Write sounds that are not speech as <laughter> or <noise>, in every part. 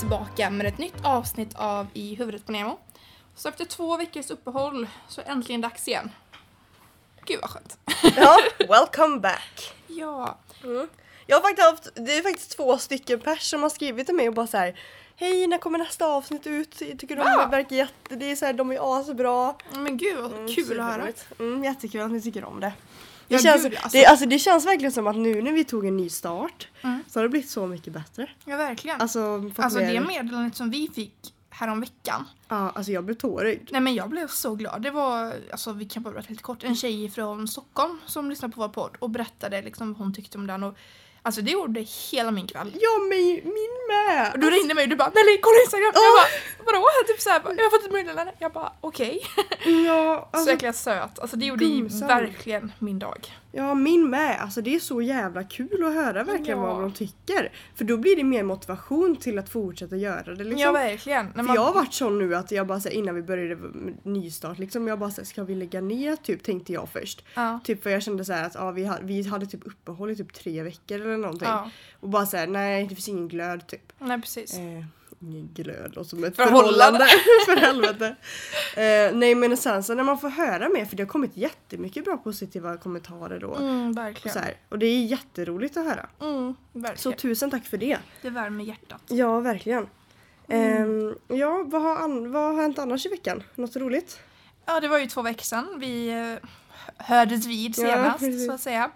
tillbaka med ett nytt avsnitt av I huvudet på Nemo. Så efter två veckors uppehåll så är det äntligen dags igen. Gud vad skönt. Ja, <laughs> welcome back. Ja. Jag har faktiskt haft, det är faktiskt två stycken pers som har skrivit till mig och bara så här. Hej, när kommer nästa avsnitt ut? Tycker de Ja. verkar jätte, det är så här, de är asbra. Men gud vad Mm, kul att höra. Mm, jättekul att ni tycker om det. Det, Ja, känns, gud, alltså. det, alltså, det känns verkligen som att nu när vi tog en ny start Mm. så har det blivit så mycket bättre. Ja verkligen. Alltså, Alltså det meddelandet som vi fick häromveckan. Ja, alltså jag blev tårögd. Nej men jag blev så glad. Det var, alltså vi kan bara berätta lite kort, en tjej från Stockholm som lyssnade på vår podd och berättade liksom vad hon tyckte om den. Och, alltså det gjorde hela min kväll. Ja, min, min med! Och du ringde mig och du bara Nelly kolla Instagram! Jag bara vadå? <laughs> Typ såhär, jag har fått ett meddelande. Jag bara okej. Ja, <laughs> Så alltså, jäkla söt. Alltså det gjorde verkligen min dag. Ja, min med. Alltså det är så jävla kul att höra verkligen Ja. vad de tycker. För då blir det mer motivation till att fortsätta göra det liksom. Ja verkligen. När För man, jag har varit sån nu att jag bara så här, innan vi började med nystart liksom, jag bara så här, ska vi lägga ner typ tänkte jag först. ja, Typ för jag kände så här att ja, vi, hade, vi hade typ uppehåll i typ tre veckor eller någonting. ja, Och bara så här, nej det finns ingen glöd typ. nej precis. Eh, glöd och som ett Förhållande. förhållande. <laughs> för helvete. Eh, nej men sen så när man får höra mer för det har kommit jättemycket bra positiva kommentarer då. Mm, Och, verkligen. så här, och det är jätteroligt att höra. Mm, Så tusen tack för det. Det värmer hjärtat. Ja verkligen. Mm. Ehm, ja vad har, vad har hänt annars i veckan? Något roligt? Ja det var ju två veckor sedan vi eh, hördes vid Ja, senast precis. så att säga.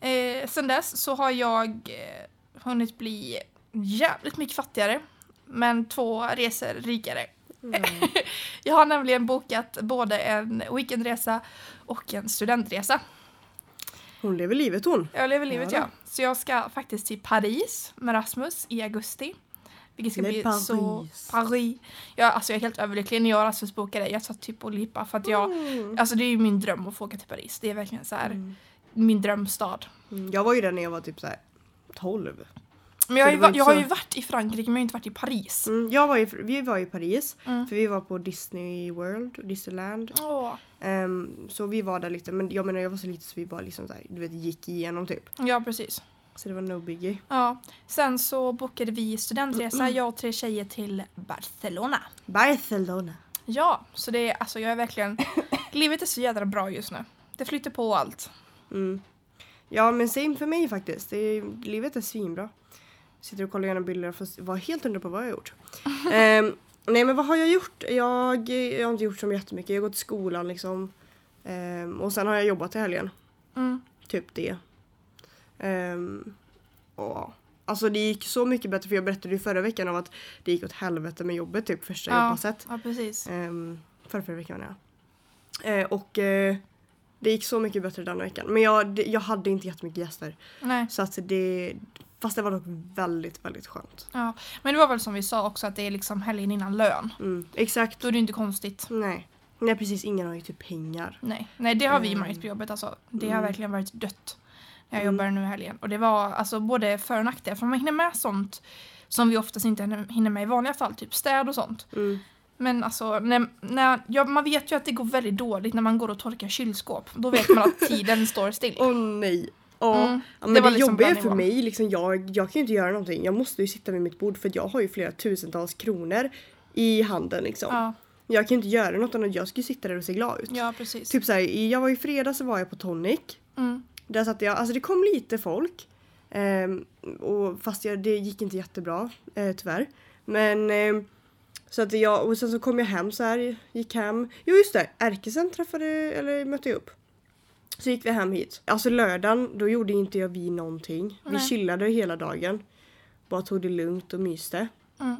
Eh, sen dess så har jag eh, hunnit bli jävligt mycket fattigare. Men två resor rikare. Mm. <laughs> Jag har nämligen bokat både en weekendresa och en studentresa. Hon lever livet hon. Jag lever livet Ja ja. Så jag ska faktiskt till Paris med Rasmus i augusti. Vilket ska Le bli Paris. så... Paris. Ja, alltså jag är helt överlycklig när jag och Rasmus bokade. Jag satt typ och lipa för att jag... Mm. Alltså det är ju min dröm att få åka till Paris. Det är verkligen så här Mm. min drömstad. Mm, Jag var ju där när jag var typ så här 12. Men jag, har det ju, var jag har ju varit i Frankrike men jag har inte varit i Paris. Mm, jag var i, vi var i Paris Mm. för vi var på Disney World, Disneyland. Åh. Ehm, så vi var där lite men jag menar jag var så liten så vi bara liksom så här, du vet gick igenom typ. Ja precis. Så det var no biggie. Ja. Sen så bokade vi studentresa, Mm. jag och tre tjejer till Barcelona. Barcelona. Ja, så det är alltså jag är verkligen... <coughs> livet är så jädra bra just nu. Det flyter på allt. Mm. Ja men same för mig faktiskt. Det är, livet är svinbra. Sitter och kollar igenom bilder och får vara helt hundra på vad jag har gjort. <laughs> Ehm, nej men vad har jag gjort? Jag, jag har inte gjort så jättemycket. Jag har gått till skolan liksom. Ehm, och sen har jag jobbat i helgen. Mm. Typ det. Um, och, alltså det gick så mycket bättre för jag berättade ju förra veckan om att det gick åt helvete med jobbet typ första Ja. jobbpasset. Ja precis. Um, förra, förra veckan ja. Eh, och eh, det gick så mycket bättre den veckan. Men jag, jag hade inte jättemycket gäster. Nej. Så att det, fast det var dock väldigt, väldigt skönt. Ja. Men det var väl som vi sa också att det är liksom helgen innan lön. Mm, exakt. Då är det inte konstigt. Nej. Nej precis, ingen har ju typ pengar. Nej, Nej det har vi Mm. märkt på jobbet alltså. Det har Mm. verkligen varit dött. När jag Mm. jobbar nu i helgen. Och det var alltså både för och nackdelar. För man hinner med sånt som vi oftast inte hinner- med i vanliga fall. Typ städ och sånt. Mm. Men alltså, när, när, ja, man vet ju att det går väldigt dåligt när man går och torkar kylskåp. Då vet man att <laughs> tiden står still. Åh nej. Ja, Mm, men det det, var liksom jobbiga för mig, liksom, jag, jag kan ju inte göra någonting. Jag måste ju sitta vid mitt bord för jag har ju flera tusentals kronor i handen liksom. Ja, Jag kan ju inte göra något annat, jag ska ju sitta där och se glad ut. ja precis. Typ såhär, jag var i fredag så var jag på Tonic. Mm, Där satt jag, alltså det kom lite folk. Ehm, och fast jag, det gick inte jättebra eh, tyvärr. Men ehm, så att jag, och sen så kom jag hem så här, gick hem. Jo just det, Erkesen träffade, eller mötte jag upp. Så gick vi hem hit. Alltså lördagen, då gjorde inte jag vi någonting. Vi Nej. chillade hela dagen. Bara tog det lugnt och myste. mm,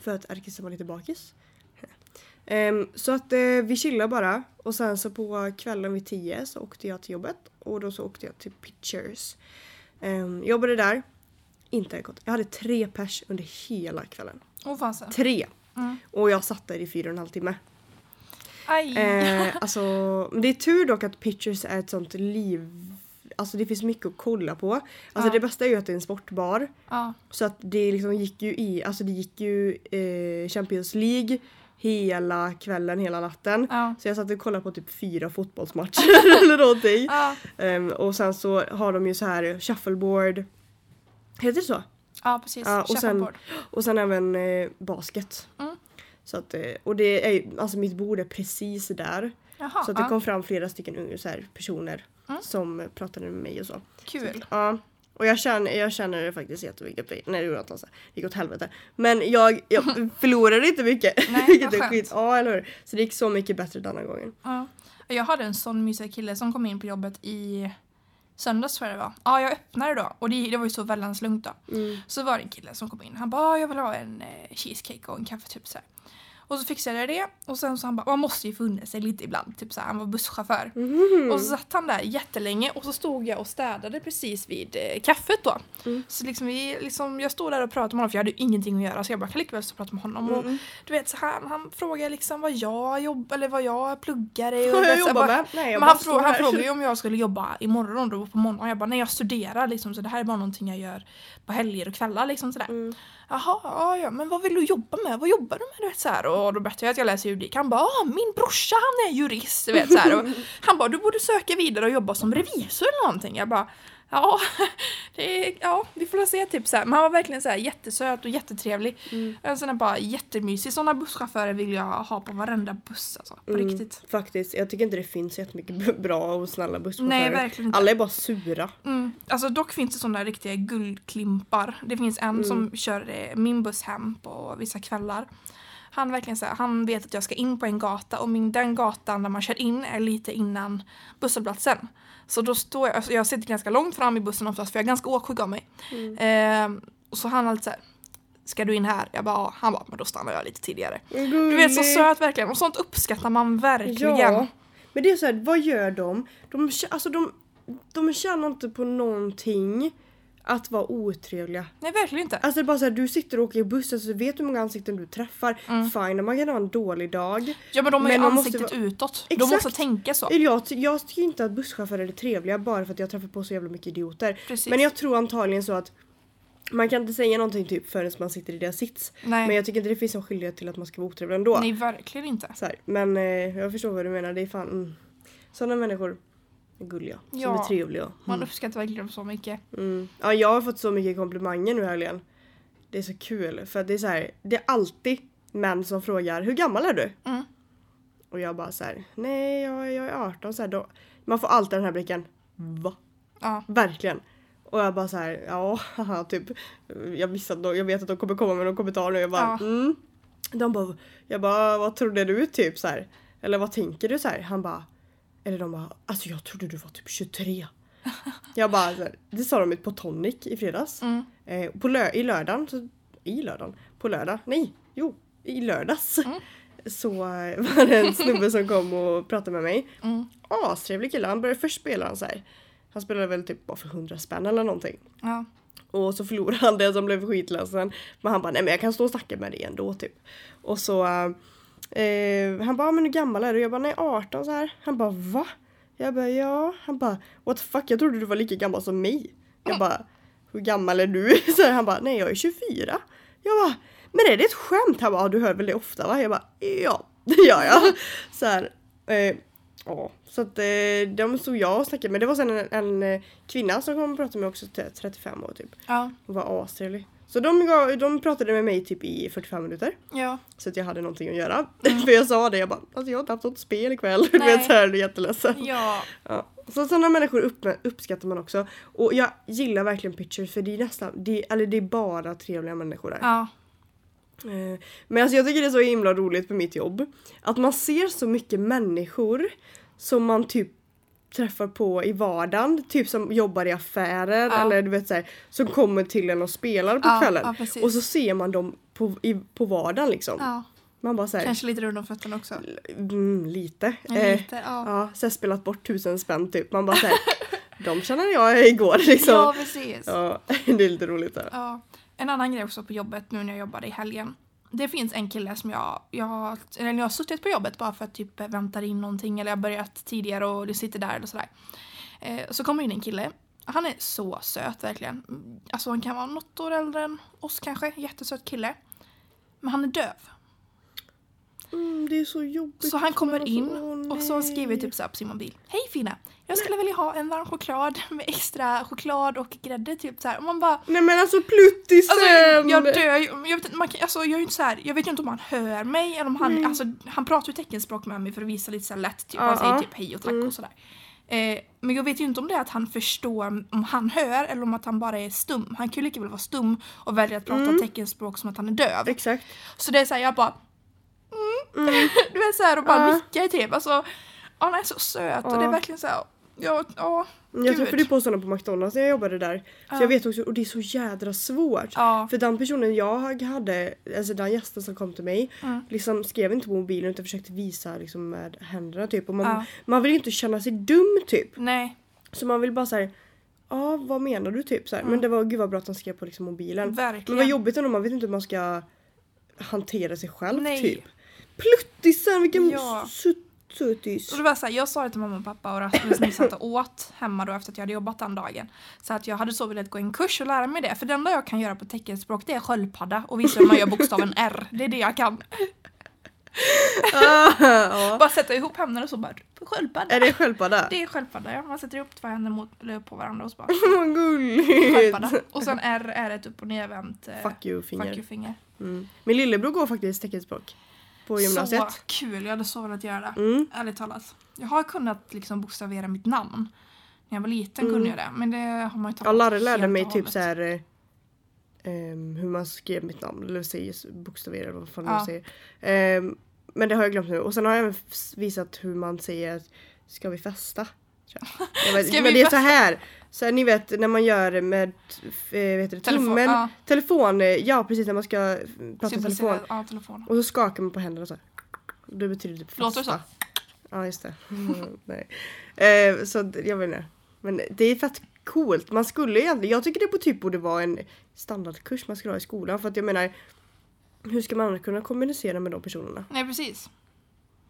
För att Erkesen var lite bakis. <laughs> Ehm, så att eh, vi chillade bara och sen så på kvällen vid tio så åkte jag till jobbet och då så åkte jag till Pictures. Um, jobbade där. Inte gott. Jag hade tre pers under hela kvällen. Åh fasen. Tre! Mm. Och jag satt där i fyra och en halv timme. Aj! Eh, alltså, det är tur dock att Pictures är ett sånt liv... Alltså det finns mycket att kolla på. Alltså Ja. det bästa är ju att det är en sportbar. ja, Så att det liksom gick ju i, alltså det gick ju eh, Champions League hela kvällen, hela natten. ja, Så jag satt och kollade på typ fyra fotbollsmatcher <laughs> eller någonting. ja. Ehm, och sen så har de ju så här shuffleboard. Heter det så? Ja precis, Ja, och sen- Cheffelboard. Och sen även eh, basket. Mm. Så att, eh, och det är ju- alltså mitt bord är precis där. Jaha, så att det kom fram flera stycken så här, personer Mm. som pratade med mig och så. kul. Ja. Och jag känner, jag känner det faktiskt jättemycket. Nej det gjorde jag inte. Det gick åt helvete. Men jag, jag <laughs> förlorade inte mycket. Nej, <laughs> Vilket är skit. Ja eller hur. Så det gick så mycket bättre denna gången. Ja. Jag hade en sån mysig kille som kom in på jobbet i söndags tror jag det var. Ja, jag öppnade då och det, det var ju så väldigt lugnt då. Mm. Så var det en kille som kom in. Han bara "Ah, jag vill ha en eh, cheesecake och en kaffe typ så här. Och så fixade jag det och sen så han bara man måste ju få unna sig lite ibland. Typ så här, han var busschaufför. Mhm. Och så satt han där jättelänge och så stod jag och städade precis vid eh, kaffet då. Mm. Så liksom, vi, liksom, jag stod där och pratade med honom för jag hade ju ingenting att göra så jag bara kan lika väl och prata med honom. Och, Mm. du vet så här, han frågade liksom vad jag jobbar eller vad jag pluggar i. <laughs> och jag så jobbar med? Nej jag men han, frå- han frågade ju om jag skulle jobba imorgon då på måndag. Jag bara nej jag studerar liksom så det här är bara någonting jag gör på helger och kvällar liksom sådär. Mm. Jaha, ja, ja men vad vill du jobba med? Vad jobbar du med? Du vet, så här. Och då berättade jag att jag läser juridik. Han bara ah, min brorsa han är jurist. Du vet, så här. Och han bara du borde söka vidare och jobba som revisor eller någonting. Jag bara ja, <laughs> det ja vi får se typ så här. Men han var verkligen så här jättesöt och jättetrevlig. Mm. Sån här bara jättemysig. Sådana busschaufförer vill jag ha på varenda buss alltså. På Mm. riktigt. Faktiskt, jag tycker inte det finns jättemycket bra och snälla busschaufförer. Nej verkligen inte. Alla är bara sura. Mm. Alltså dock finns det sådana riktiga guldklimpar. Det finns en som Mm. kör eh, min buss hem på vissa kvällar. Han verkligen så här, han vet att jag ska in på en gata och min, den gatan där man kör in är lite innan busshållplatsen. Så då står jag, alltså jag sitter ganska långt fram i bussen oftast för jag är ganska åksjuk av mig. Mm. Och så han alltid så här, ska du in här? Jag bara, ja. Han bara, men då stannar jag lite tidigare. Du Du vet så söt verkligen och sånt uppskattar man verkligen. Ja. Men det är så här, vad gör de? De, alltså de, de tjänar inte på någonting att vara otrevliga. Nej verkligen inte. Alltså bara så här, du sitter och åker i bussen så vet du hur många ansikten du träffar. Mm. Fine, man kan ha en dålig dag. Ja men de har Men ju måste ansiktet vara- utåt. De Exakt. måste tänka så. Jag, jag tycker inte att busschaufförer är trevliga bara för att jag träffar på så jävla mycket idioter. Precis. Men jag tror antagligen så att man kan inte säga någonting typ förrän man sitter i deras sits. Nej. Men jag tycker inte det finns en skyldighet till att man ska vara otrevlig ändå. Nej, verkligen inte. Så här, men eh, jag förstår vad du menar. Det är fan... Mm. Sådana människor gulliga. Som Ja. är trevliga. Man Mm. uppskattar verkligen dem så mycket. Mm. Ja, jag har fått så mycket komplimanger nu helgen. Det är så kul. För det är så här, det är alltid män som frågar hur gammal är du? Mm. Och jag bara så här, nej jag, jag är 18. Så här, då, man får alltid den här blicken. Va? Ja. Verkligen. Och jag bara så här, ja haha, typ. Jag visste att de, jag vet att de kommer komma med någon kommentar nu. Jag bara, Ja. mm. De bara, jag bara, vad trodde du typ så här? Eller vad tänker du så här? Han bara, eller de bara, alltså jag trodde du var typ 23. jag bara, så här, det sa de på Tonic i fredags. Mm. Eh, på lö- I lördagen, så, i lördagen? På lördag? Nej, jo, i lördags. Mm. Så eh, <laughs> var det en snubbe som kom och pratade med mig. Mm. Astrevlig kille. Han började först spela han så här. Han spelade väl typ bara för 100 spänn eller någonting. Ja. Och så förlorade han det som blev skitledsen. Men han bara nej men jag kan stå och snacka med dig ändå typ. Och så eh, han bara men hur gammal är du? Jag bara nej 18 så här. Han bara va? Jag bara ja. Han bara what the fuck jag trodde du var lika gammal som mig. Jag bara hur gammal är du? <laughs> Så här, han bara nej jag är 24. Jag bara men är det ett skämt? Han bara "Ja, du hör väl det ofta va? Jag bara ja <laughs> det gör jag. Så här, eh, Ja, så att eh, de stod jag och snackade med. Det var sen en, en eh, kvinna som kom och pratade med också, till 35 år typ. Ja. Hon var astrevlig. Så de, gav, de pratade med mig typ i 45 minuter. Ja. Så att jag hade någonting att göra. <laughs> För jag sa det, jag bara alltså jag har inte haft något spel ikväll. <laughs> Du vet såhär, jag är jätteledsen. Ja. Ja. Så sådana människor upp, uppskattar man också. Och jag gillar verkligen pictures för det är nästan, det, eller det är bara trevliga människor där. Ja. Eh, Men alltså jag tycker det är så himla roligt på mitt jobb. Att man ser så mycket människor som man typ träffar på i vardagen. Typ som jobbar i affärer Ja. eller du vet såhär. Som kommer till en och spelar på Ja, kvällen. ja, och så ser man dem på, i, på vardagen liksom. Man bara såhär. Kanske lite runt om fötterna också. Mm, lite. Ja, Eh, lite, ja. ja, spelat bort tusen spänn typ. Man bara såhär. <laughs> de känner jag igår liksom. Ja, precis. Ja, <laughs> det är lite roligt där. Ja. En annan grej också på jobbet nu när jag jobbade i helgen. Det finns en kille som jag, jag, eller jag har suttit på jobbet bara för att typ vänta in någonting eller jag har börjat tidigare och det sitter där eller sådär. Eh, så kommer in en kille. Han är så söt verkligen. Alltså han kan vara något år äldre än oss kanske. Jättesöt kille. Men han är döv. Mm, det är så jobbigt. Så han kommer in och så skriver typ så här på sin mobil. Hej fina! Jag skulle vilja ha en varm choklad med extra choklad och grädde typ så här. Och man bara Nej men alltså pluttisen! Alltså, jag dör ju. Jag vet, inte, man kan, alltså, jag, är inte så här, jag vet ju inte om han hör mig eller om han, Mm. alltså, han pratar ju teckenspråk med mig för att visa lite så lätt, typ, Ja, han säger typ hej och tack Mm. och sådär. Eh, men jag vet ju inte om det är att han förstår om han hör eller om att han bara är stum. Han kan ju lika väl vara stum och välja att prata Mm. teckenspråk som att han är döv. Exakt. Så det är såhär, jag bara mm. <laughs> Du vet såhär och bara Ja. nickar typ. Alltså, han är så söt och Ja. det är verkligen såhär, ja, ja, Jag träffade ju på sådana på McDonalds när jag jobbade där. Så Ja. jag vet också, och det är så jädra svårt. ja. För den personen jag hade, alltså den gästen som kom till mig, Mm. liksom skrev inte på mobilen utan försökte visa liksom med händerna typ. Och man, Ja. man vill ju inte känna sig dum typ. Nej, Så man vill bara säga ja vad menar du typ så här. Men det var gud vad bra att han skrev på liksom mobilen. Men verkligen. vad jobbigt ändå, man vet inte hur man ska hantera sig själv Nej. typ. Pluttisen, vilken Ja. Suttis. Och det var så här, jag sa det till mamma och pappa och Rasmus när vi satt och åt hemma då efter att jag hade jobbat den dagen. Så att jag hade så velat gå en kurs och lära mig det. För det enda jag kan göra på teckenspråk det är sköldpadda och visa hur man gör bokstaven <laughs> R. Det är det jag kan. Ah. Bara sätta ihop händerna och så bara sköldpadda. Är det sköldpadda? Det är sköldpadda ja. Man sätter ihop två händer mot, på varandra och så bara <laughs> Vad gulligt! sköldpadda. Och sen R är ett upp och nervänt eh, Fuck you finger. fuck you finger. Mm. Min lillebror går faktiskt teckenspråk. På gymnasiet. Så kul, jag hade så velat göra det. Mm. Ärligt talat. Jag har kunnat liksom bokstavera mitt namn. När jag var liten Mm. kunde jag det. Men det har man ju tappat Larre lärde mig typ så här eh, hur man skrev mitt namn. Eller säger bokstaverar vad fan Ja. man säger. Ehm, men det har jag glömt nu. Och sen har jag även visat hur man säger ska vi festa? <laughs> men vi det är så här. Så här, ni vet när man gör det med eh, vet du, Telefon, tummen. ja. Telefon, eh, ja precis när man ska eh, prata telefon. Ja, telefon. Och så skakar man på händerna så här. Det betyder typ Låter det festa. Ja just det. Mm, <laughs> nej. Eh, så jag vet inte. Men det är fett coolt. Man skulle egentligen, jag tycker det på typ borde vara en standardkurs man skulle ha i skolan. För att jag menar, hur ska man annars kunna kommunicera med de personerna? Nej precis.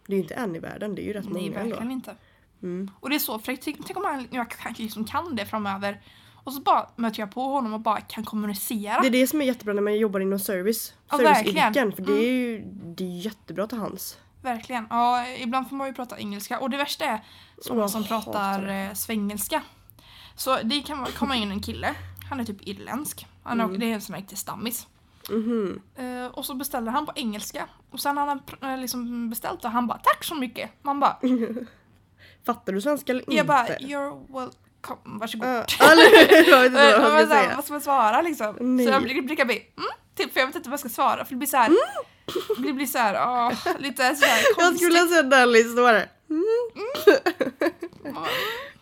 Det är ju inte en i världen, det är ju rätt Nej många verkligen ändå. inte. Mm. Och det är så fräckt. Tänk tänk om man, jag liksom kan det framöver. Och så bara möter jag på honom och bara kan kommunicera. Det är det som är jättebra när man jobbar inom service. Ja, Serviceyrken. För det är ju det är jättebra till hands. Verkligen. Ja, ibland får man ju prata engelska. Och det värsta är sådana som pratar eh, svengelska. Så det kan komma in en kille. Han är typ irländsk. Han är, Mm. Det är en sån här riktig stammis. Mhm. Eh, och så beställer han på engelska. Och sen har han pr- eh, liksom beställt och han bara tack så mycket. Man bara, <laughs> Fattar du svenska eller inte? jag bara you're welcome, varsågod. <laughs> <laughs> Eh, vad säga. vad ska man svara liksom? Nej. Så jag blir- brukar bli mm, typ för jag vet inte vad jag ska svara för det blir så här. Det blir så här, åh, lite så här <laughs> Jag konstigt. skulle säga Nelly står det. Ja,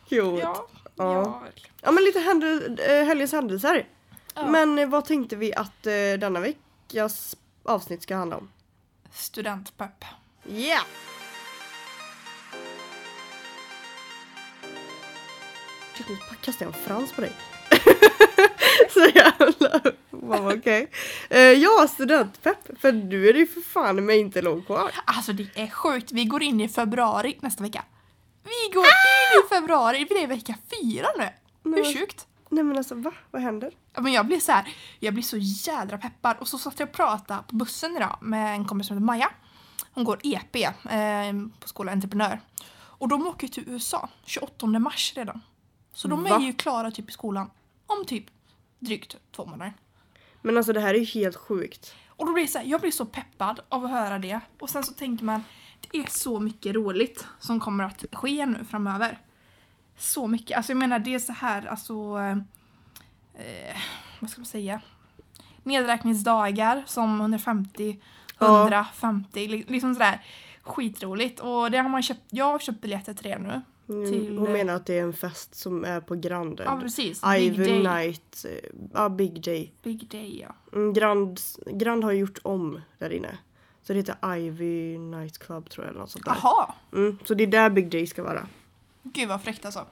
Cute. ja, Ja. ja. Ja men lite händel, äh, helgens händelser. Ja. Men eh, vad tänkte vi att eh, denna veckas avsnitt ska handla om? Studentpepp. Yeah! Shit, nu kastar jag en frans på dig. <laughs> Så jävla... Wow, okej. Eh, ja, studentpepp. För nu är det ju för fan mig inte långt kvar. Alltså det är sjukt, vi går in i februari nästa vecka. Vi går in i februari, det är vecka fyra nu. Hur Nej. sjukt? Nej men alltså va? Vad händer? Ja, men jag blir så här, jag blir så jädra peppad. Och så satt jag och pratade på bussen idag med en kompis som heter Maja. Hon går EP eh, på skolan Entreprenör. Och de åker till USA 28 mars redan. Så de Va? är ju klara typ i skolan om typ drygt två månader. Men alltså det här är ju helt sjukt. Och då blir så här, jag blir så peppad av att höra det. Och sen så tänker man, det är så mycket roligt som kommer att ske nu framöver. Så mycket. Alltså jag menar det är så här, alltså... Eh, vad ska man säga? Nedräkningsdagar som 150, Ja. 150, li- liksom sådär. Skitroligt. Och det har man köpt, jag har köpt biljetter till det nu. Mm, Till, Hon eh, menar att det är en fest som är på Grand Ja precis, Big Ivy Day. Night. eh, Ja, Big Day. Big Day ja. Mm, Grand, Grand har gjort om där inne. Så det heter Ivy Night Club tror jag eller något sånt där. Jaha! Mm, så det är där Big Day ska vara. Gud vad fräckt alltså.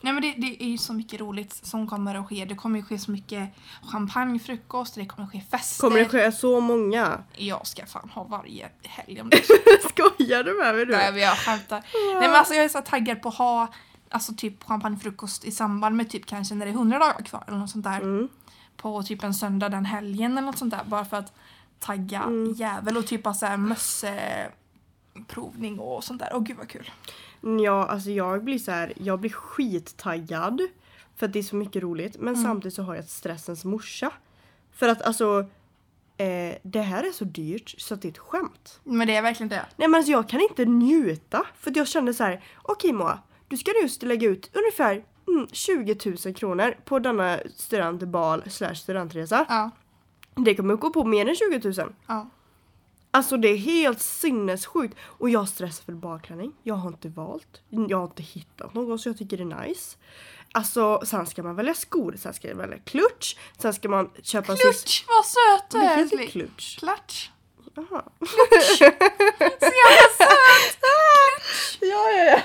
Nej men det, det är ju så mycket roligt som kommer att ske. Det kommer att ske så mycket champagnefrukost, det kommer att ske fester. Kommer det ske så många? Jag ska fan ha varje helg om <laughs> det. Skojar du med mig nu? Nej men jag skämtar. Nej men alltså jag är så taggad på att ha alltså typ champagnefrukost i samband med typ kanske när det är 100 dagar kvar eller något sånt där. Mm. På typ en söndag den helgen eller något sånt där. Bara för att tagga Mm. jävel och typ ha såhär mösse provning och sånt där. Åh gud vad kul. Ja, alltså jag blir så här, jag blir skittaggad. För att det är så mycket roligt. Men Mm. samtidigt så har jag stressens morsa. För att alltså, eh, det här är så dyrt så att det är ett skämt. Men det är verkligen det. Nej men alltså jag kan inte njuta. För att jag kände så här, okej Moa, du ska just lägga ut ungefär mm, 20 000 kronor på denna studentbal slash studentresa. Ja. Det kommer gå på mer än 20 000. ja. Alltså det är helt sinnessjukt. Och jag stressar för balklänning. Jag har inte valt. Jag har inte hittat någon så jag tycker det är nice. Alltså sen ska man välja skor, sen ska man välja klutch, sen ska man köpa. Klutch, vad söt du Det är heter älskling. klutch. Klatsch. Jaha. Så jävla <laughs> söt! Ja, ja,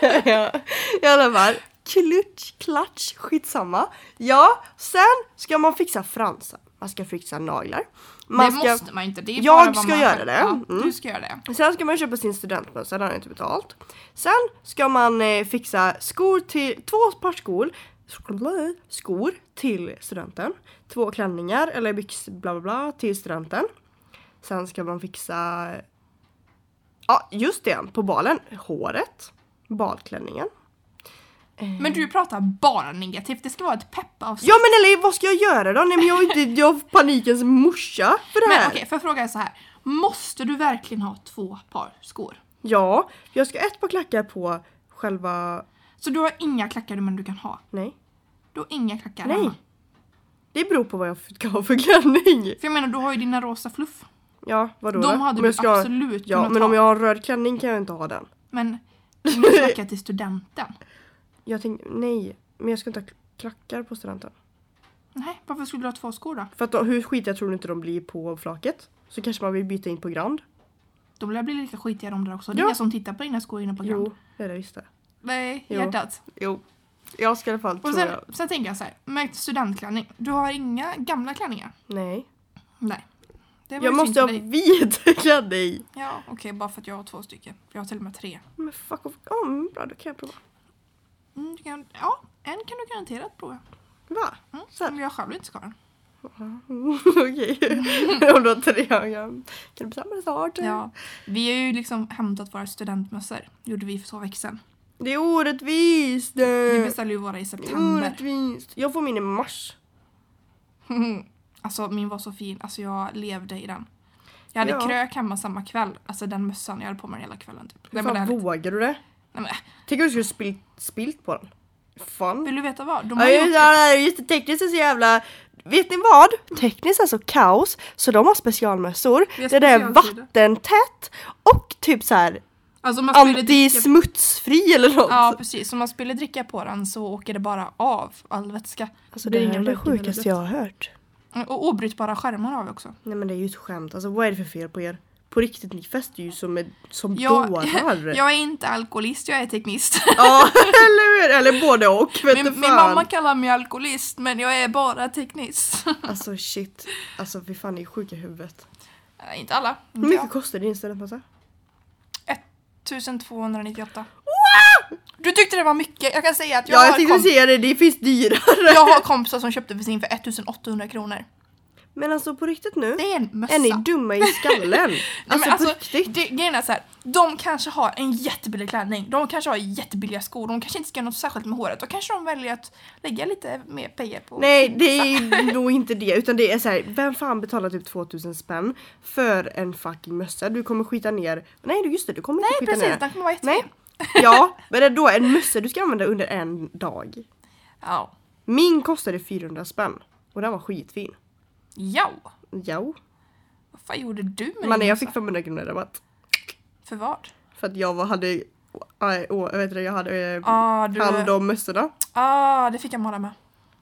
ja. <laughs> ja. I alla fall. Klutch, klatsch, skitsamma. Ja, sen ska man fixa fransar. Man ska fixa naglar. Man det ska... måste man inte. Det är Jag bara ska man göra det. Ja, Mm. Du ska göra det. Sen ska man köpa sin studentmössa, den har jag inte betalt. Sen ska man eh, fixa skor till, två par skor, skor till studenten. Två klänningar eller byx bla bla bla till studenten. Sen ska man fixa, ja just det, på balen, håret, balklänningen. Men du pratar bara negativt. Det ska vara ett peppavsnitt. Ja men eller vad ska jag göra då? Nej men jag är inte, jag panikens morsa för det Men här. okej, får jag fråga så här. Måste du verkligen ha två par skor? Ja, jag ska ha ett par klackar på själva, Så du har inga klackar men du kan ha? nej. Du har inga klackar Nej. hemma? Det beror på vad jag ska ha för klänning. För jag menar, du har ju dina rosa fluff. Ja, vadå De då? hade du jag ska- absolut Ja, men ha. om jag har en röd klänning kan jag inte ha den. Men du klackar till studenten. <laughs> Jag tänkte, nej. Men jag ska inte ha klackar på studenten. Nej, varför skulle du ha två skor då? För att då, hur skitiga tror du inte de blir på flaket? Så kanske man vill byta in på Grand. De lär bli lika skitiga de där också. Det är Ja. ingen som tittar på dina skor inne på Grand. Jo, det är det visst det. Nej, Jo. hjärtat. Jo. Jag ska i alla fall, Och tror sen, jag. sen tänker jag så här, med studentklänning. Du har inga gamla klänningar? Nej. Nej. Det var Jag ju måste ha dig. vit <laughs> klänning. Ja, okej, bara för att jag har två stycken. Jag har till och med tre. Men fuck off. Ja, men bra, då kan jag prova. Mm, du kan, ja, en kan du garanterat prova. Va? Mm, Så här. om jag själv inte ska ha den. Okej. <laughs> Om du har tre. Kan du bestämma det snart? Ja, vi har ju liksom hämtat våra studentmössor. gjorde vi för två veckor sedan. Det är orättvist. Vi beställde ju våra i Det är september. orättvist. Jag får min i mars. <laughs> alltså min var så fin, alltså jag levde i den. Jag hade Ja. krök hemma samma kväll, alltså den mössan, jag hade på mig den hela kvällen. Typ. Hur fan vågar du det? Nej, men, Tänk om du skulle spilt, spilt på den. Fan. vill du veta vad? De Ja, har just, gjort ja, just det, tekniskt är så jävla... Vet ni vad? Tekniskt är så kaos så de har specialmössor. Har Det där är vattentätt och typ så här alltså, man skulle dricka, anti-smutsfri eller något. Ja precis, om man skulle dricka på den så åker det bara av all vätska. alltså det det är här är det sjukaste jag har hört. Och obrytbara skärmar har vi också. Nej men det är ju ett skämt. Alltså vad är det för fel på er? På riktigt, ni festar ju som, som Jag, dårar. <laughs> jag är inte alkoholist, jag är teknist. <laughs> Ja, eller hur? Eller både och. Vet Min, du min fan. mamma kallar mig alkoholist men jag är bara teknist. <laughs> Alltså shit. Alltså fy fan, ni är sjuka i huvudet. Nej, inte alla. Hur mycket jag. kostar din studentmössa? 1298. Du tyckte det var mycket. Jag kan säga att jag, Ja, jag tänkte säga det. Det finns dyrare. jag har kompisar som köpte för sin för 1800 kronor. Men alltså på riktigt nu. Det är en mössa. Är ni dumma i skallen? <laughs> Nej, alltså, men på riktigt. det, grejen är så här, de kanske har en jättebillig klänning, de kanske har jättebilliga skor, de kanske inte ska göra något särskilt med håret. Då kanske de väljer att lägga lite mer pengar på Nej det är nog inte det utan det är så här, vem fan betalar typ 2000 spänn för en fucking mössa? Du kommer skita ner, nej just det du kommer Nej inte skita precis, ner den kommer vara Nej. jättefin. Ja men det är då en mössa du ska använda under en dag. Ja. Min kostade 400 spänn och den var skitfin. Ja. Ja. Vad fan gjorde du med Men din jag fick mössa? 500 kronor rabatt. För vad? För att jag var, hade, äh, vet inte, jag hade äh, Ah, du... hand om mössorna. Ah, det fick jag måla med.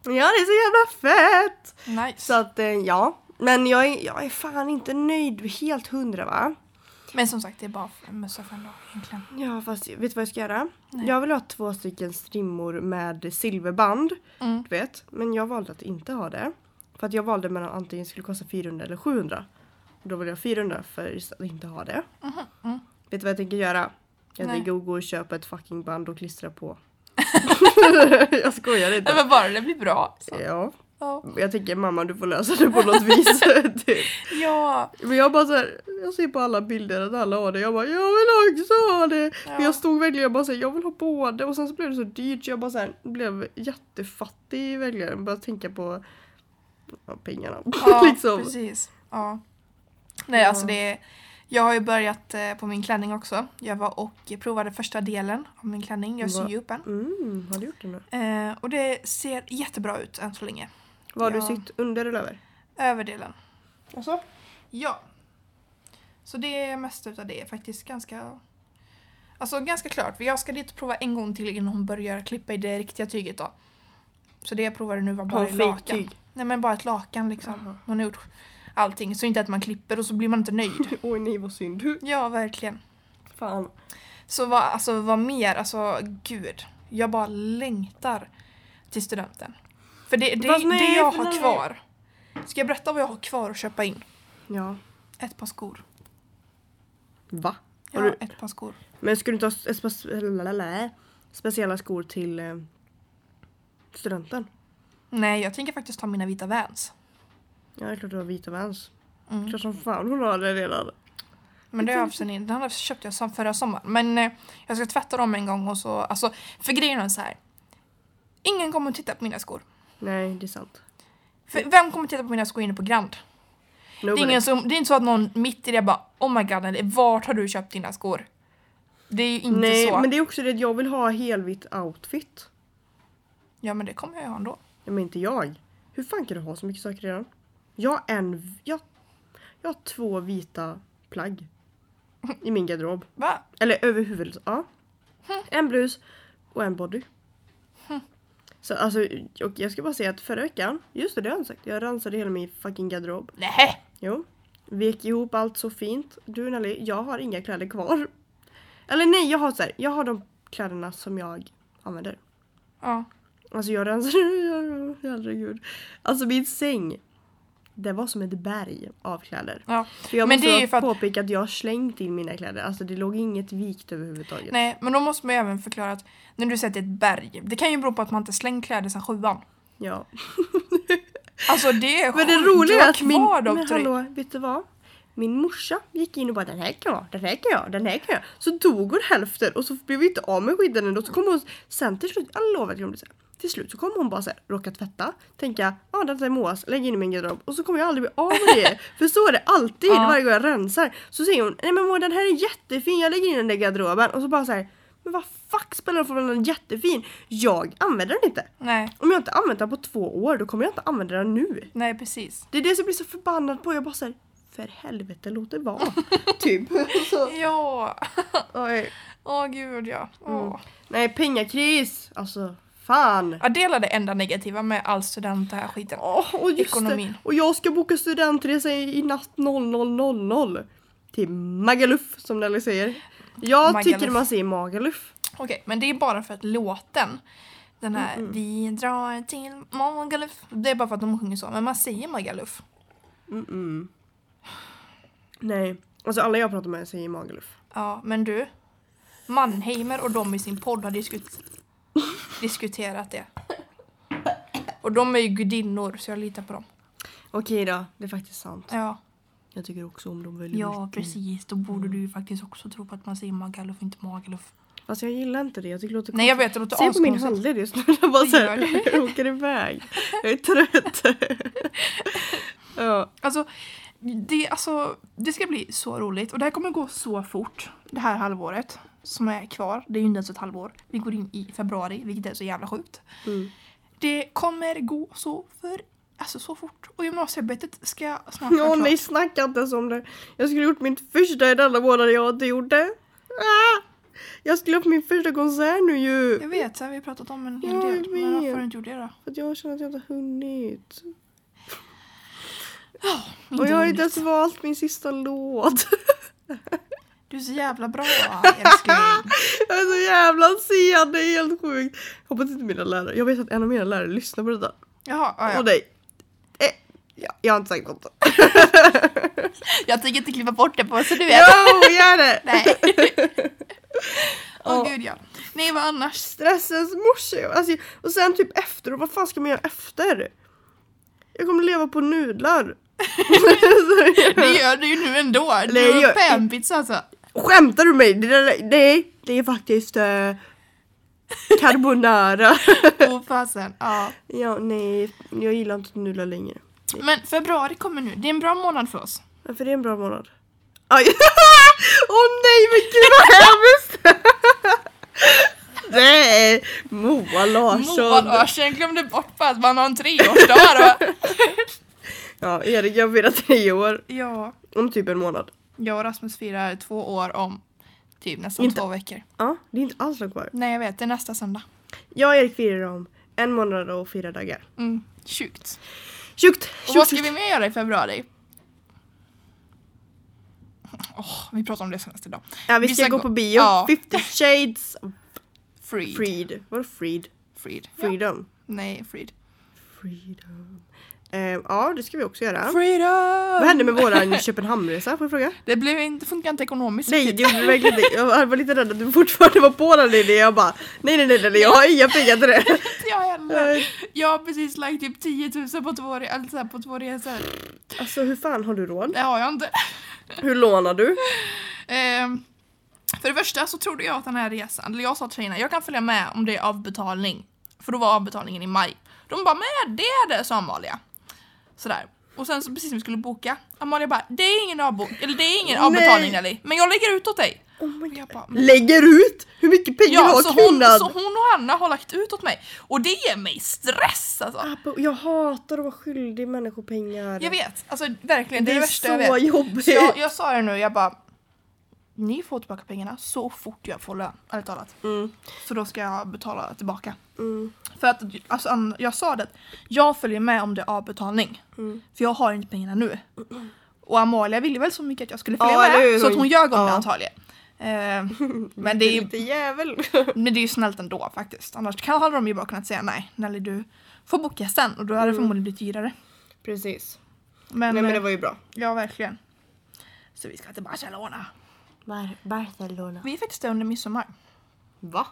Ja det är så jävla fett! Nice. Så att eh, ja. Men jag är, jag är fan inte nöjd helt hundra va? Men som sagt, det är bara en mössa för en dag egentligen. Ja fast vet du vad jag ska göra? Nej. Jag vill ha två stycken strimmor med silverband. Mm. Du vet. Men jag valde att inte ha det. För att jag valde mellan antingen skulle kosta 400 eller 700. Och då vill jag ha 400 för att inte ha det. Mhm, mm. Vet du vad jag tänker göra? Jag tänker gå och köpa ett fucking band och klistra på. <laughs> jag skojar inte. Nej men bara det blir bra. Så. Ja. Ja. Jag tänker mamma du får lösa det på något vis. <laughs> typ. ja. Men jag bara så här, jag ser på alla bilder att alla har det. Jag bara jag vill också ha det. Ja. För jag stod verkligen jag bara så här, jag vill ha båda och sen så blev det så dyrt så jag bara så här, blev jättefattig verkligen. Började tänka på ja, pengarna. <laughs> Ja, liksom. precis. Ja. Nej, Ja. alltså det jag har ju börjat eh, på min klänning också. Jag var och provade första delen av min klänning. Jag syr ju upp en. Mm, har du gjort det nu? Eh, och det ser jättebra ut än så länge. Vad har du sytt under eller över? Överdelen. Alltså? Ja. Så det är mest utav det är faktiskt ganska Alltså ganska klart. För jag ska dit och prova en gång till innan hon börjar klippa i det riktiga tyget då. Så det jag provade nu var bara i lakan. fejktyg? Nej men bara ett lakan liksom. Jaha. Hon har gjort allting. Så inte att man klipper och så blir man inte nöjd. <laughs> Oj nej vad synd. ja, verkligen. Fan. Så vad, alltså, vad mer? Alltså gud. Jag bara längtar till studenten. För det, det, Fast nej, det jag har nej. kvar. Ska jag berätta vad jag har kvar att köpa in? Ja. Ett par skor. Va? Ja, du- ett par skor. Men ska du inte ha spe- speciella skor till eh, studenten? Nej, jag tänker faktiskt ta mina vita Vans. Ja det är klart du har vita Vans. Mm. Klart som fan hon har det redan. Men det har jag haft sen. Den köpte jag som förra sommaren. Men eh, jag ska tvätta dem en gång och så, alltså, för grejen är så här. Ingen kommer att titta på mina skor. Nej det är sant. För vem kommer att titta på mina skor inne på Grand? Det är, ingen som, det är inte så att någon mitt i det bara Oh my god, vart har du köpt dina skor? Det är ju inte Nej så. men det är också det att jag vill ha helvitt outfit. Ja men det kommer jag ju ha ändå. Ja, men inte jag. Hur fan kan du ha så mycket saker redan? Jag har en, jag, jag har två vita plagg. I min garderob. Va? Eller över huvudet, ja. En blus och en body. Så alltså, och jag ska bara säga att förra veckan, just det, det har jag sagt. Jag rensade hela min fucking garderob. Nej. Jo. Vek ihop allt så fint. Du Nelly, jag har inga kläder kvar. Eller nej, jag har så här, jag har de kläderna som jag använder. Ja. Alltså jag rensade, <laughs> herregud. Alltså min säng. Det var som ett berg av kläder. ja. För jag Men måste det är ju för att- påpeka att jag har slängt in mina kläder. Alltså det låg inget vikt överhuvudtaget. Nej, men då måste man ju även förklara att när du säger att det är ett berg. Det kan ju bero på att man inte slängt kläder sedan sjuan. Ja. <laughs> Alltså det är Men det roliga är att min... kvar dem, Men hallå, vet du vad? Min morsa gick in och bara den här kan jag, den här kan jag, den här kan jag. Så tog hon hälften och så blev vi inte av med skydden ändå. Så kom hon sen till slut, jag lovar att det kommer bli så här. Till slut så kommer hon bara så här, råka tvätta, tänka ja ah, detta är Moas, lägg in i min garderob och så kommer jag aldrig bli av med det. <laughs> För så är det alltid Ja. varje gång jag rensar. Så säger hon nej men Moa den här är jättefin, jag lägger in den i garderoben och så bara så här. Men vad fuck spelar det för roll den är jättefin? Jag använder den inte. Nej, Om jag inte använt den på två år då kommer jag inte använda den nu. nej precis. Det är det som jag blir så förbannad på. Jag bara säger för helvete låt det vara. <laughs> typ. <laughs> Så, Ja. Åh gud ja. Åh. Mm. Nej pengakris. Alltså fan. Jag delar det enda negativa med all student det här skiten. Åh, och Ekonomin. det. Och jag ska boka studentresa i, i natt 00.00. Till Magaluf som Nelly säger. Jag Magaluf. tycker man säger Magaluf. Okej, men det är bara för att låten den här Mm, Vi drar till Magaluf. Det är bara för att de sjunger så, men man säger Magaluf. Mm-mm. Nej. Alltså alla jag pratar med säger Magaluf. Ja, men du. Mannheimer och de i sin podd har diskut diskuterat det. Och de är ju gudinnor så jag litar på dem. Okej då, det är faktiskt sant. Ja, Jag tycker också om dem väldigt ja mycket. precis. Då borde du ju faktiskt också tro på att man säger Magaluf, inte Magaluf. Fast jag gillar inte det. Jag tycker det låter Nej jag vet, det låter Se på min askonstigt. handled just nu. <laughs> Jag bara Det såhär, gör jag åker iväg. Jag är trött. <laughs> ja. Alltså det, alltså, det ska bli så roligt och det här kommer gå så fort. Det här halvåret som är kvar. Det är ju inte ens ett halvår. Vi går in i februari, vilket är så jävla sjukt. Mm. Det kommer gå så för Alltså så fort. Och gymnasiearbetet ska snart vara klart. nej, snacka inte ens om det. Jag skulle gjort mitt första i denna månad, jag inte gjort det. Ah! Jag skulle upp min första konsert nu ju. Jag vet, så har vi pratat om en hel Ja, del. Men varför har du inte gjort det då? För att jag känner att jag inte har hunnit. Inte Och jag har inte ens valt min sista låt. <laughs> Du är så jävla bra <laughs> älskling. Jag är så jävla sen, det är helt sjukt. Hoppas inte mina lärare, jag vet att en av mina lärare lyssnar på detta. Jaha, ja, Och dig. Eh, ja, jag har inte sagt något. <laughs> Jag tänker inte klippa bort det på så du vet. Jo, gör det! <laughs> Nej. Åh Ja. gud ja. Nej vad annars? Stressens morsa. Alltså, och sen typ efteråt, vad fan ska man göra efter? Jag kommer leva på nudlar. Det gör du ju nu ändå. Nej, Du har jag- panpizza alltså. Skämtar du med mig? Det, där, nej, det är faktiskt uh, carbonara. <laughs> Åh fasen. Ja. ja, nej, jag gillar inte nudlar längre. Men februari kommer nu. Det är en bra månad för oss. Varför är det en bra månad? Aj! <laughs> Åh nej men gud vad hemskt! <laughs> nej! Moa Larsson. Moa Larsson glömde bort bara att man har en treårsdag då. Ja, Erik jag firar tre år ja. om typ en månad. Jag och Rasmus firar två år om typ nästan Inte- två veckor. Ja, det är inte alls långt kvar. Nej jag vet, det är nästa söndag. Jag och Erik firar om en månad och fyra dagar. Mm, sjukt. Tjukt! Och vad ska vi mer göra i februari? Åh, vi pratade om det senast idag. Ja, vi vi ska, ska gå gå- på bio. Ja. 50 <laughs> shades of Freed. freed. Vadå freed? Freed. Ja. Freedom. Nej, Freed. Freedom. Eh, ja, det ska vi också göra. Freedom! Vad hände med våran Köpenhamnresa? Får jag fråga? Det blev inte, funkar inte ekonomiskt. Nej, det gjorde verkligen inte. Jag var lite rädd att du fortfarande var på den idén. Jag bara, nej, nej, nej, nej, jag har inga pengar till det. <laughs> Jag heller. Eh, Jag har precis lagt typ 10 000 på två, re- eller så här, på två resor. Alltså hur fan har du råd? Det har jag inte. Hur lånar du? Ehm, för det första så trodde jag att den här resan, eller jag sa till tjejerna, jag kan följa med om det är avbetalning. För då var avbetalningen i maj. De bara, men det är det, sa Amalia. Sådär. Och sen så precis när vi skulle boka, Amalia bara, det är ingen, avbo- eller det är ingen avbetalning Nelly, men jag lägger ut åt dig. Oh bara, Lägger ut? Hur mycket pengar ja, har så hon, kvinnan? så hon och Anna har lagt ut åt mig. Och det ger mig stress alltså. Jag hatar att vara skyldig människor pengar. Jag vet, alltså verkligen, Det det är är det värsta jag vet. jobbigt. Så jag, jag sa det nu, jag bara Ni får tillbaka pengarna så fort jag får lön, ärligt talat. Mm, Så då ska jag betala tillbaka. mm, För att alltså, jag sa det, jag följer med om det är avbetalning. mm. För jag har inte pengarna nu. Och Amalia ville väl så mycket att jag skulle följa Ja, med, hur? så att hon ljög om det Ja. antagligen. Eh, <laughs> men, det är, ju- jävel. <laughs> men det är ju snällt ändå faktiskt. Annars kan, hade de ju bara kunnat säga nej, Nelly du får boka sen och då hade det förmodligen blivit dyrare. Precis. Men, Nej men det eh, var ju bra. ja verkligen. Så vi ska till Barcelona. Bar Barcelona. Vi är faktiskt där under midsommar. Va?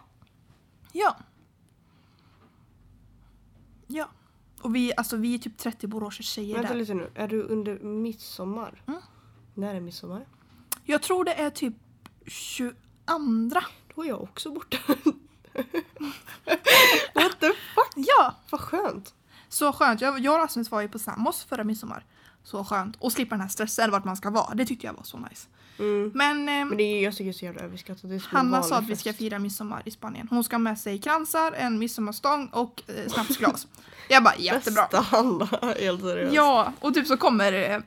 Ja. Ja. Och vi, alltså, vi är typ 30 Boråsers tjejer Vänta där. lite nu, är du under midsommar? Mm. När är midsommar? Jag tror det är typ 22. Då är jag också borta. <laughs> What the fuck? Ja! Vad skönt. Så skönt. Jag, jag och Rasmus var ju på Samos förra midsommar. Så skönt. Och slippa den här stressen vart man ska vara. Det tyckte jag var så nice. Mm. Men, ehm, Men det är, jag tycker det är så jävla överskattat. Det är som en Hanna sa att vi ska fira midsommar i Spanien. Hon ska ha med sig kransar, en midsommarstång och eh, snapsglas. jag bara <laughs> jättebra. Bästa Hanna, helt seriöst. Ja, och typ så kommer, eh,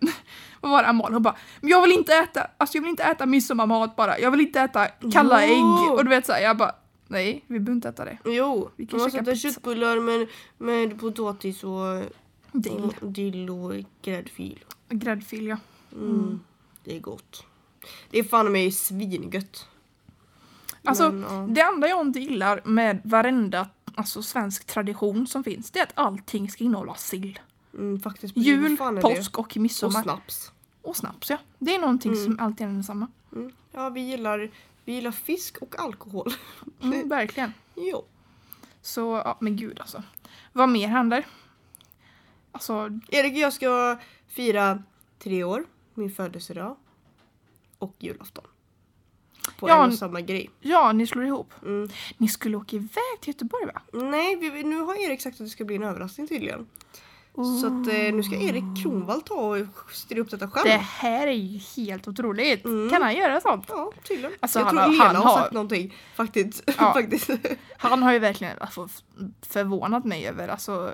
vad var det Amal? Hon bara, men jag vill inte äta, alltså jag vill inte äta midsommarmat bara. Jag vill inte äta kalla Jo. ägg. Och du vet såhär, jag bara, nej vi behöver inte äta det. Jo, Vi kan man käka sätter pizza. köttbullar med, med potatis och, Dill. och dill och gräddfil. Gräddfil ja. Mm. Det är gott. Det är fan mig svingött. Alltså Men, ja. det enda jag inte gillar med varenda alltså, svensk tradition som finns, det är att allting ska innehålla sill. Mm, faktiskt. Jul, påsk och det? Och midsommar. snaps. Och snaps ja. Det är någonting som alltid är detsamma. Mm. Ja, vi gillar, vi gillar fisk och alkohol. <laughs> Mm, verkligen. jo. Så, ja men gud alltså. Vad mer händer? Alltså, Erik och jag ska fira tre år, min födelsedag och julafton. På Ja, en och samma grej. ja ni slår ihop. Mm. Ni skulle åka iväg till Göteborg va? Nej, vi, nu har Erik sagt att det ska bli en överraskning tydligen. Så att eh, nu ska Erik Kronvall ta och styra upp detta själv. Det här är ju helt otroligt. Mm. Kan han göra sånt? Ja, tydligen. Alltså, jag han tror har- Lena han har, sagt någonting faktiskt. <laughs> Ja. faktiskt. Han har ju verkligen alltså, förvånat mig över alltså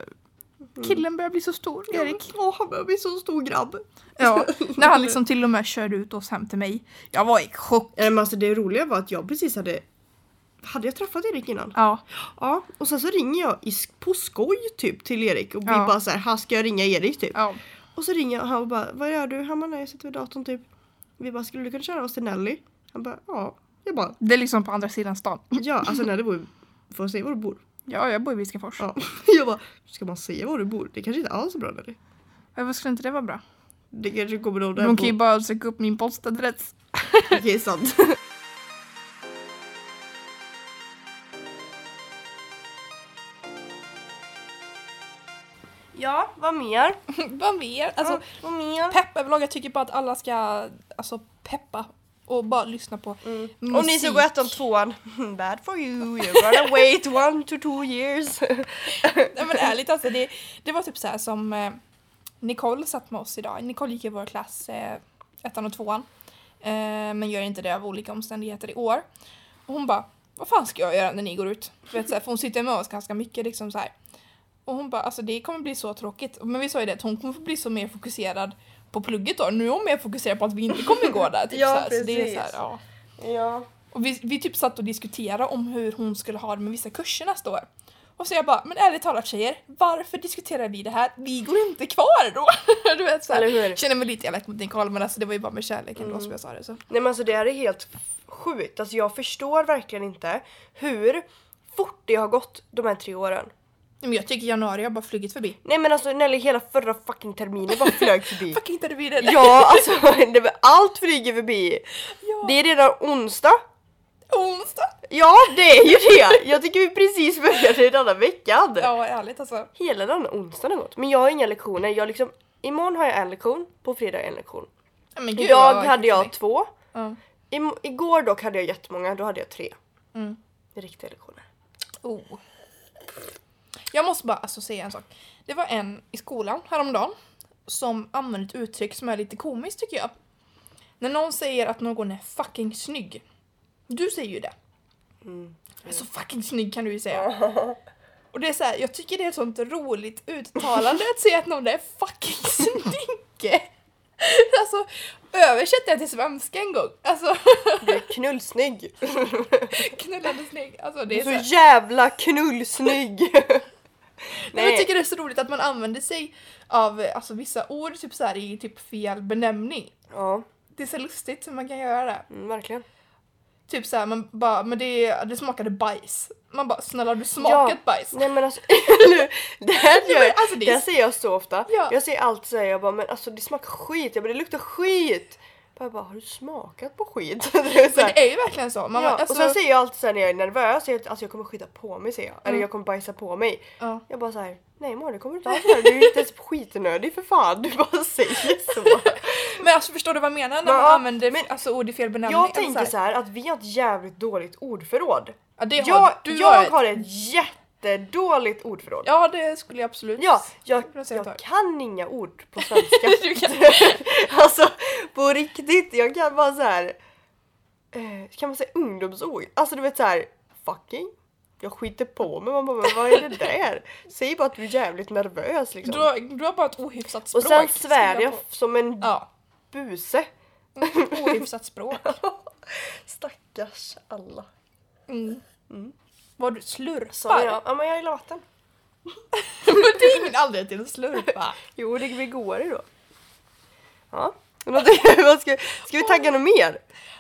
Killen börjar bli så stor, Erik. Åh, han börjar bli så stor grabb. Ja, <laughs> när han liksom till och med körde ut oss hem till mig. Jag var i chock. Ja, men alltså, det roliga var att jag precis hade hade jag träffat Erik innan? Ja, Ja, och sen så ringer jag i, på skoj typ till Erik och vi Ja. bara så här, här ska jag ringa Erik typ. ja. Och så ringer jag och han bara, vad gör du? Han bara, jag sitter vid datorn typ. Vi bara, skulle du kunna köra oss till Nelly? Han bara, ja. Jag bara, Det är liksom på andra sidan stan. ja alltså Nelly bor ju, får säga var du bor? Ja, jag bor i Viskafors. Ja. <laughs> Jag bara, ska man säga var du bor? Det kanske inte alls är bra Nelly. Varför skulle inte det vara bra? Det kanske kommer någon där De kan ju bara söka upp min postadress. <laughs> Okej, sant. <laughs> Ja, vad mer? Vad mer? Alltså, vad mer? pepp överlag, jag tycker bara att alla ska alltså, peppa och bara lyssna på Mm. musik. Om ni ska gå ettan, tvåan, <laughs> bad for you, you're gonna wait one to two years. <laughs> Nej men <laughs> ärligt alltså, det, det var typ så här som eh, Nicole satt med oss idag. Nicole gick i vår klass eh, ettan och tvåan. Eh, men gör inte det av olika omständigheter i år. Och hon bara, vad fan ska jag göra när ni går ut? Vet, så här, för hon sitter med oss ganska mycket liksom så här. Och hon bara, alltså det kommer bli så tråkigt. Men vi sa ju det att hon kommer få bli så mer fokuserad på plugget då. Nu är hon mer fokuserad på att vi inte kommer gå där. Typ, <laughs> Ja, så. Så det är så här, ja. ja. Och vi, vi typ satt och diskuterade om hur hon skulle ha det med vissa kurser nästa år. Och så jag bara, men ärligt talat tjejer, varför diskuterar vi det här? Vi går inte kvar då! <laughs> du vet så här. Känner mig lite elak mot Nicole men alltså det var ju bara med kärlek ändå Mm. som jag sa det så. Nej men alltså det här är helt sjukt. Alltså jag förstår verkligen inte hur fort det har gått de här tre åren. Men jag tycker januari har bara flugit förbi. Nej men alltså Nelly, hela förra fucking terminen bara flög <laughs> förbi. Fuck hittade vi det? Ja alltså det var, allt flyger förbi. ja. Det är redan onsdag. Onsdag! Ja det är ju det! Jag tycker vi precis började denna veckan. Ja ärligt alltså. Hela denna onsdagen har gått. Men jag har inga lektioner. Jag liksom, imorgon har jag en lektion, på fredag en lektion. Men gud, Idag hade jag två. Im- igår dock hade jag jättemånga, då hade jag tre. Mm. Riktiga lektioner. Oh. Jag måste bara alltså, säga en sak. Det var en i skolan häromdagen som använde ett uttryck som är lite komiskt tycker jag. När någon säger att någon är fucking snygg. Du säger ju det. Mm. Så fucking snygg kan du ju säga. <laughs> Och det är så här, jag tycker det är ett sånt roligt uttalande att säga att någon är fucking <laughs> snygg. Alltså översätt det till svenska en gång. Alltså Du är knullsnygg. <laughs> knullande snygg. Alltså det är så så jävla knullsnygg. Nej. Jag tycker det är så roligt att man använder sig av alltså, vissa ord typ så här, i typ fel benämning. Ja, Det är så lustigt hur man kan göra det. mm, verkligen. Typ så här, man bara, men det, det smakade bajs. Man bara, snälla har du smakat Ja. bajs? Nej men alltså, <laughs> det här, gör, alltså, det det här säger jag så ofta. Ja. Jag säger alltid så här, jag bara men alltså det smakar skit. Jag bara det luktar skit. Jag bara har du smakat på skit? <laughs> det är så här. det är ju verkligen så. Man, ja, alltså, och sen säger jag alltid så här när jag är nervös, jag, alltså jag kommer skita på mig säger jag. Eller Mm. jag kommer bajsa på mig. ja. Jag bara så här, nej mor det kommer du inte alls göra. Du är ju inte ens skitnödig för fan. Du bara <laughs> säger så. <laughs> Men alltså förstår du vad jag menar när man ja, använder men- alltså, ord i fel benämning? Jag Eller tänker så här att vi har ett jävligt dåligt ordförråd. Ja, det har, Jag, du jag har ett- ett jättedåligt ordförråd. Ja det skulle jag absolut Ja, jag, jag kan inga ord på <laughs> svenska. Du kan- <laughs> alltså på riktigt, jag kan bara så här. Eh, kan man säga ungdomsord? Alltså du vet så här, fucking. Jag skiter på mig, man bara men vad är det där? Säg bara att du är jävligt nervös liksom. Du har, du har bara ett ohyfsat språk. Och sen svär jag på. som en Ja, buse. ohyfsat språk. <laughs> Stackars alla. Mm. Mm. Vad du slurpar? ja, ja men jag gillar vatten. <laughs> Men det är ingen anledning till att slurpa. <laughs> Jo det blir godare då. Ja. <laughs> Ska, ska vi tagga något mer?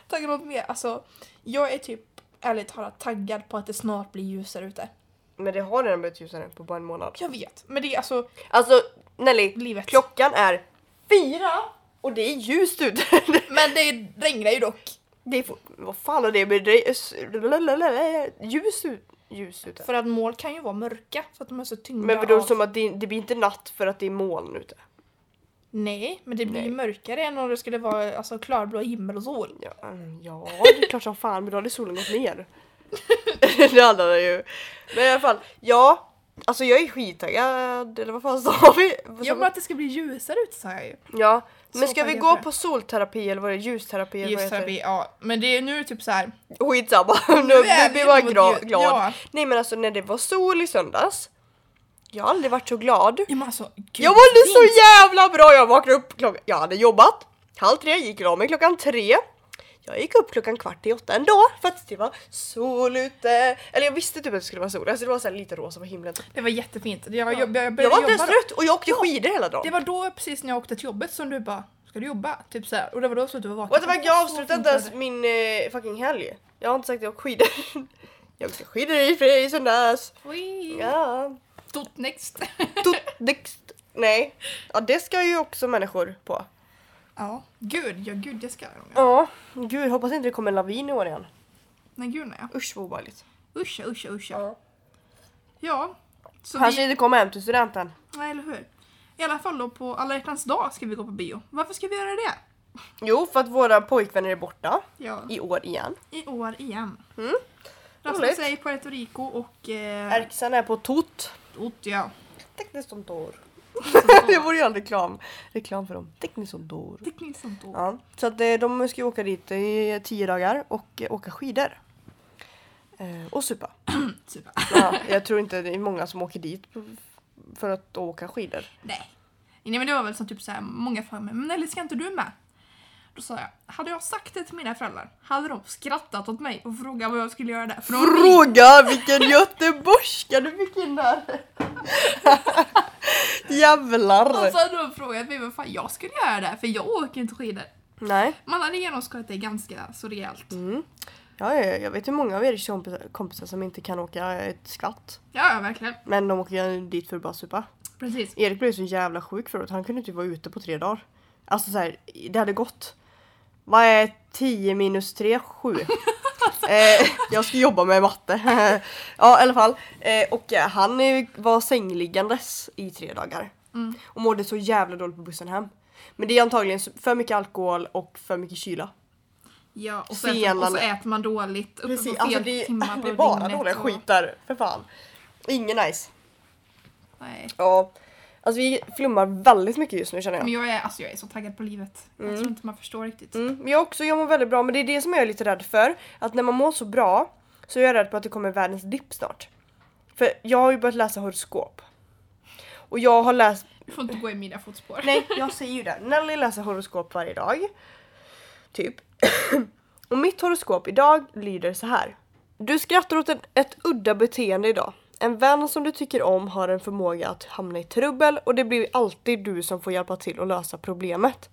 Taggad något mer? Alltså, jag är typ ärligt talat taggad på att det snart blir ljusare ute. Men det har redan blivit ljusare på bara en månad. Jag vet, men det är alltså Alltså Nelly, livet. klockan är fyra och det är ljust ute. Men det regnar ju dock. Det är, vad fan har det med är Ljus ut. Ljus ute. För att mål kan ju vara mörka för att de är så tyngda Men vadå av... som att det, det blir inte natt för att det är moln ute? Nej, men det blir ju mörkare än om det skulle vara alltså, klarblå himmel och sol. Ja, ja det är klart som fan men då hade solen gått ner. <laughs> det hade den ju. Men i alla fall, ja. Alltså jag är skittaggad, eller vad fan sa vi? Jag vill att det ska bli ljusare ute sa jag ju. Ja, men ska vi gå på solterapi eller vad är det? Ljusterapi eller vad heter Ljusterapi, ja. Men det är nu typ så här. det? Skitsamma, <laughs> nu, Nu är vi blir mot gra- ljus- glad. ja. Nej men alltså när det var sol i söndags. Jag har aldrig varit så glad. Ja, men alltså, gud, Jag mådde så jävla bra! Jag vaknade upp klockan... Jag hade jobbat halv tre, gick och la mig klockan tre. Jag gick upp klockan kvart i åtta ändå för att det var sol ute. Eller jag visste typ att det skulle vara sol, alltså det var så lite rosa på himlen. Typ. Det var jättefint. Jag, jag, jag, Jag var inte ens trött och jag åkte skidor hela dagen. Det var då precis när jag åkte till jobbet som du bara Ska du jobba? Typ så här. Och det var då som du var vaken. What jag Så avslutade inte ens min eh, fucking helg. Jag har inte sagt att jag åker skidor. <laughs> jag åkte skidor i, i söndags. Oj. Ja. Tot next. Tot- <laughs> next. Nej, ja det ska ju också människor på. Ja. Gud, ja gud det ska jag. Ja, gud hoppas inte det kommer en lavin i år igen. Nej gud nej. Usch vad obehagligt. Uscha, uscha, uscha. Ja. Ja, Så Han vi, inte komma hem till studenten. nej, eller hur? I alla fall då på alla hjärtans dag ska vi gå på bio. Varför ska vi göra det? Jo, för att våra pojkvänner är borta Ja, i år igen. i år igen. Mm. Rasmus är i Puerto Rico och... Eh, Erksan är på tot. Ot, ja. Tekniskt dår. <laughs> Det ju en reklam, reklam för dem. Som då. Ja, så att eh, de ska ju åka dit i tio dagar och eh, åka skidor. Eh, och supa. <clears throat> Super. Ja, jag tror inte det är många som åker dit för att åka skidor. Nej. Nej men det var väl som typ såhär, många frågade mig, men Nelly ska inte du med? Då sa jag, hade jag sagt det till mina föräldrar hade de skrattat åt mig och frågat vad jag skulle göra där. För Fråga vilken göteborgska du fick in där! <laughs> Jävlar! Och så hade de frågat mig vad fan jag skulle göra där, för jag åker inte skidor. Nej. Man hade genomskådat det ganska så rejält. Mm. Ja, ja, jag vet hur många av Eriks kompisar, kompisar som inte kan åka ett skvatt. Ja, ja verkligen. Men de åker ju dit för att bara supa. Precis. Erik blev så jävla sjuk förut, han kunde inte vara ute på tre dagar. Alltså så här, det hade gått. Vad är 10 minus 3? 7. <laughs> <laughs> eh, jag ska jobba med matte. <laughs> ja i alla fall. Eh, och eh, han var sängliggandes i tre dagar. Mm. Och mådde så jävla dåligt på bussen hem. Men det är antagligen för mycket alkohol och för mycket kyla. Ja, och så, äter, och så äter man dåligt uppe Precis, på fel alltså det, timmar på det är bara dåliga och- skit där. För fan. Ingen nice. Nej. Ja. Alltså vi flummar väldigt mycket just nu känner jag. Men jag är, alltså, jag är så taggad på livet. Jag Mm. tror inte man förstår riktigt. Mm, men jag också, jag mår väldigt bra men det är det som jag är lite rädd för. Att när man mår så bra så är jag rädd på att det kommer världens dipp snart. För jag har ju börjat läsa horoskop. Och jag har läst, Du får inte gå i mina fotspår. nej jag säger ju det, Nelly läser horoskop varje dag. Typ. <clears throat> Och mitt horoskop idag lyder så här. Du skrattar åt ett, ett udda beteende idag. En vän som du tycker om har en förmåga att hamna i trubbel och det blir alltid du som får hjälpa till att lösa problemet.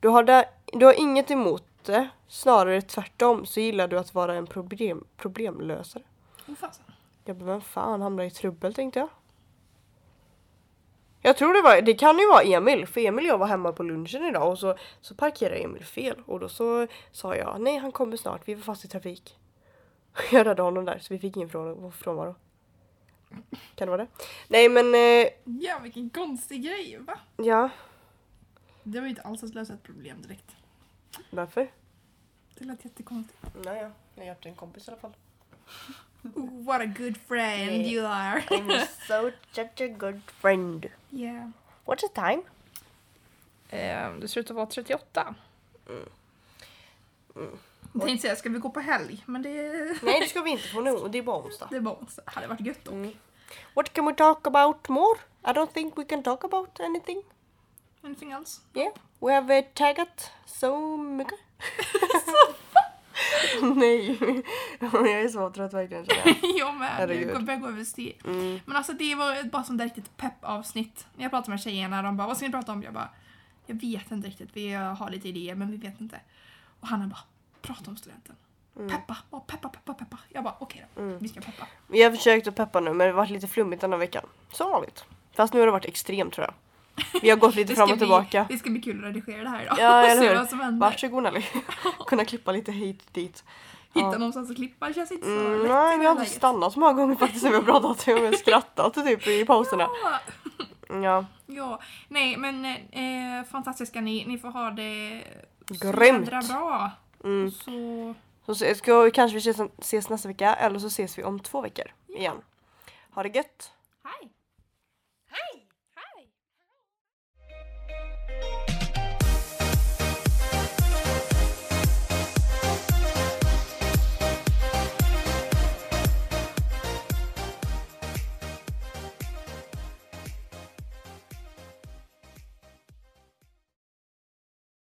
Du har, där, du har inget emot det, snarare tvärtom så gillar du att vara en problem, problemlösare. Åh, fasen. Jag bara, vem fan hamnar i trubbel tänkte jag. Jag tror det var, det kan ju vara Emil, för Emil och jag var hemma på lunchen idag och så, så parkerade Emil fel och då så sa jag nej han kommer snart, vi var fast i trafik. <laughs> Jag räddade honom där så vi fick ingen från, frånvaro. Kan det vara det? Nej men eh, Ja, vilken konstig grej va? ja, Det var ju inte alls att lösa ett problem direkt. varför? Det lät jättekonstigt. Nej, ja. jag hjälpte en kompis i alla fall. <laughs> Oh, what a good friend Yeah. you are. <laughs> I'm so such a good friend. Yeah. What's the time? Eh, det ser ut att vara 38. Jag tänkte säga, ska vi gå på helg? Men det, Nej det ska vi inte få nu, det är bara onsdag. det var onsdag. hade varit gött då. Mm. What can we talk about more? I don't think we can talk about anything. Anything else? Yeah, we have uh, taggat so mycket. <laughs> <laughs> Nej, <laughs> jag är så trött verkligen jag. med. Jag börjar gå över styr. Mm. Men alltså det var bara som ett riktigt pepp-avsnitt. När jag pratade med tjejerna, de bara vad ska ni prata om? Jag bara jag vet inte riktigt. Vi har lite idéer men vi vet inte. Och Hanna bara prata om studenten. Peppa, bara peppa, peppa, peppa. Jag bara okej då, Mm. vi ska peppa. Vi har försökt att peppa nu men det har varit lite flummigt den här veckan. Som vanligt. Fast nu har det varit extremt tror jag. Vi har gått lite <laughs> Det fram och tillbaka. Bli, det ska bli kul att redigera det här idag. Ja, <laughs> eller hur? vad som händer. Varsågod Nelly. <laughs> Kunna klippa lite hit dit. Hitta Ja. någonstans att klippa känns inte så Mm, lätt nej, vi det har inte stannat så många gånger faktiskt när vi har pratat. Vi har skrattat typ i pauserna. Ja. Ja, Ja, nej men eh, fantastiska ni, ni får ha det så Grymt. jädra bra. Mm. Så Så ska, kanske vi ses, ses nästa vecka eller så ses vi om två veckor igen. Ha det gött!